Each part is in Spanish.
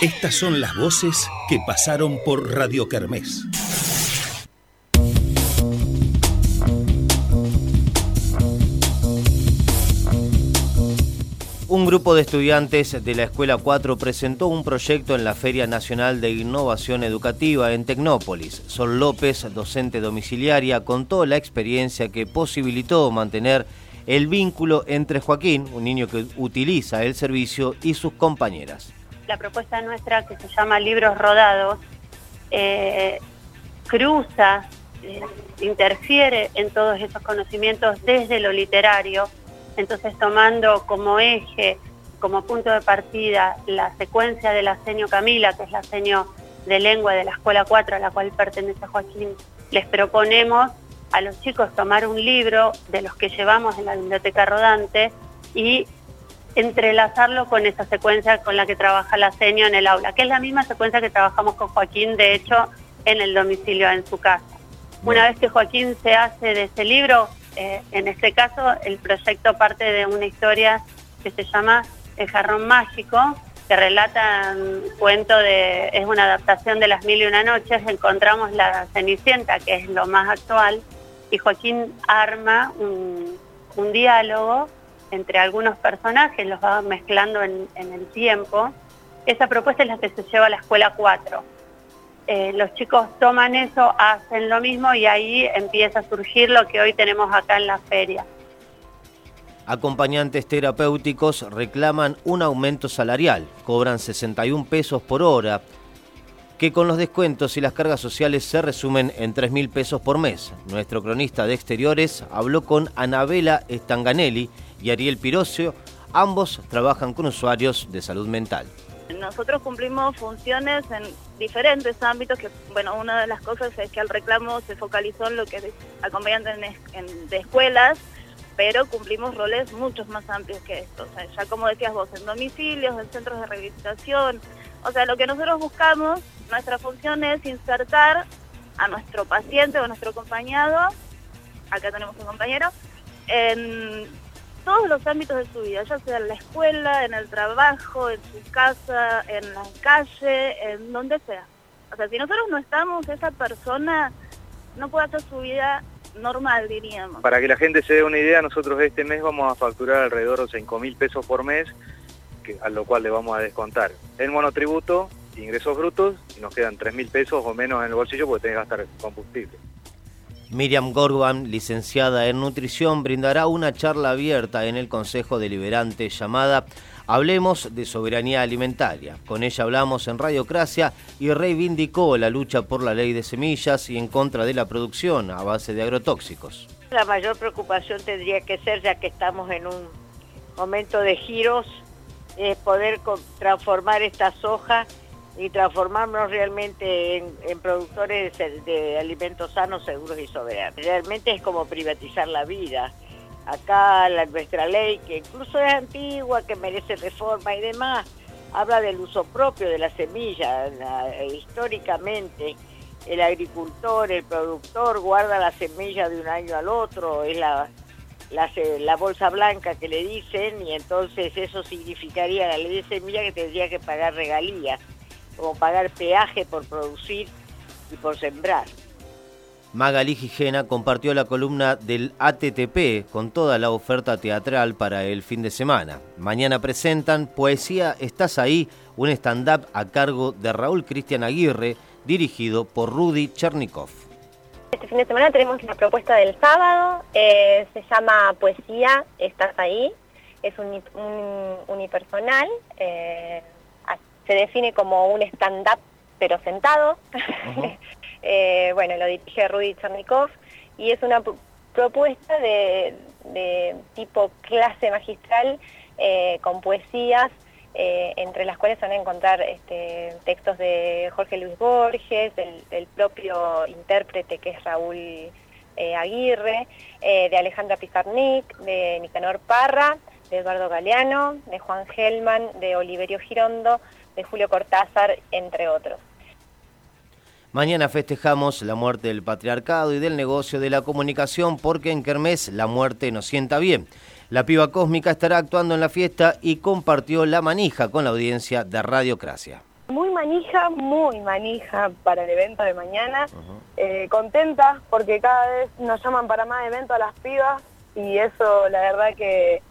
Estas son las voces que pasaron por Radio Kermés. Un grupo de estudiantes de la Escuela 4 presentó un proyecto en la Feria Nacional de Innovación Educativa en Tecnópolis. Sol López, docente domiciliaria, contó la experiencia que posibilitó mantener el vínculo entre Joaquín, un niño que utiliza el servicio, y sus compañeras. La propuesta nuestra, que se llama Libros Rodados, eh, cruza, eh, interfiere en todos esos conocimientos desde lo literario, entonces tomando como eje, como punto de partida, la secuencia de la seño Camila, que es la seño de lengua de la Escuela 4 a la cual pertenece Joaquín, les proponemos a los chicos tomar un libro de los que llevamos en la biblioteca rodante y entrelazarlo con esa secuencia con la que trabaja la seño en el aula, que es la misma secuencia que trabajamos con Joaquín, de hecho, en el domicilio en su casa. Una vez que Joaquín se hace de ese libro, eh, en este caso el proyecto parte de una historia que se llama El jarrón mágico, que relata un cuento de, es una adaptación de Las Mil y Una Noches, encontramos la Cenicienta, que es lo más actual, y Joaquín arma un, diálogo entre algunos personajes, los va mezclando en, el tiempo. Esa propuesta es la que se lleva a la escuela 4. Eh, los chicos toman eso, hacen lo mismo y ahí empieza a surgir lo que hoy tenemos acá en la feria. Acompañantes terapéuticos reclaman un aumento salarial, cobran 61 pesos por hora, que con los descuentos y las cargas sociales se resumen en 3 mil pesos por mes. Nuestro cronista de exteriores habló con Anabela Stanganelli y Ariel Pirocio. Ambos trabajan con usuarios de salud mental. Nosotros cumplimos funciones en diferentes ámbitos, que bueno, una de las cosas es que el reclamo se focalizó en lo que es acompañante de escuelas, pero cumplimos roles muchos más amplios que esto. O sea, ya como decías vos, en domicilios, en centros de rehabilitación. O sea, lo que nosotros buscamos nuestra función es insertar a nuestro paciente o a nuestro acompañado, acá tenemos un compañero, en todos los ámbitos de su vida, ya sea en la escuela, en el trabajo, en su casa, en la calle, en donde sea. O sea, si nosotros no estamos, esa persona no puede hacer su vida normal, diríamos. Para que la gente se dé una idea, nosotros este mes vamos a facturar alrededor de 5 mil pesos por mes, que, a lo cual le vamos a descontar el monotributo ingresos brutos y nos quedan 3 mil pesos o menos en el bolsillo porque tenés que gastar combustible. Miriam Gorban, licenciada en nutrición, brindará una charla abierta en el Consejo Deliberante llamada Hablemos de Soberanía Alimentaria. Con ella hablamos en Radiocracia y reivindicó la lucha por la ley de semillas y en contra de la producción a base de agrotóxicos. La mayor preocupación tendría que ser, ya que estamos en un momento de giros, es poder transformar esta soja y transformarnos realmente en, productores de, alimentos sanos, seguros y soberanos. Realmente es como privatizar la vida. Acá nuestra ley, que incluso es antigua, que merece reforma y demás, habla del uso propio de la semilla. históricamente, el agricultor, el productor guarda la semilla de un año al otro, es la, la, la, bolsa blanca que le dicen y entonces eso significaría la ley de semilla que tendría que pagar regalías como pagar peaje por producir y por sembrar. Magali Gijena compartió la columna del ATTP con toda la oferta teatral para el fin de semana. Mañana presentan Poesía Estás ahí, un stand-up a cargo de Raúl Cristian Aguirre, dirigido por Rudy Chernikov. Este fin de semana tenemos la propuesta del sábado, eh, se llama Poesía Estás ahí, es un, unipersonal. Eh, se define como un stand-up pero sentado. Eh, bueno, lo dirige Rudy Chernikov y es una propuesta de, tipo clase magistral eh, con poesías, eh, entre las cuales van a encontrar este, textos de Jorge Luis Borges, del, propio intérprete que es Raúl Aguirre, de Alejandra Pizarnik, de Nicanor Parra, de Eduardo Galeano, de Juan Gelman, de Oliverio Girondo, de Julio Cortázar, entre otros. Mañana festejamos la muerte del patriarcado y del negocio de la comunicación porque en Kermés la muerte nos sienta bien. La piba cósmica estará actuando en la fiesta y compartió la manija con la audiencia de Radiocracia. manija, muy manija para el evento de mañana. Eh, contenta porque cada vez nos llaman para más eventos a las pibas y eso la verdad que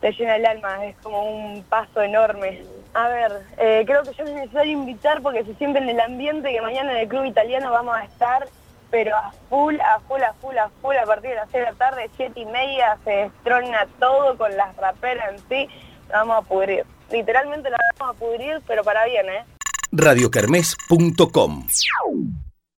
te llena el alma, es como un paso enorme. A ver, eh, creo que yo es necesario invitar porque se siente en el ambiente que mañana en el club italiano vamos a estar, pero a full, a full, a full, a full, a partir de las 6 de la tarde, 7 y media, se destrona todo con las raperas en sí, vamos a pudrir. Literalmente la vamos a pudrir, pero para bien, ¿eh? radiocarmes.com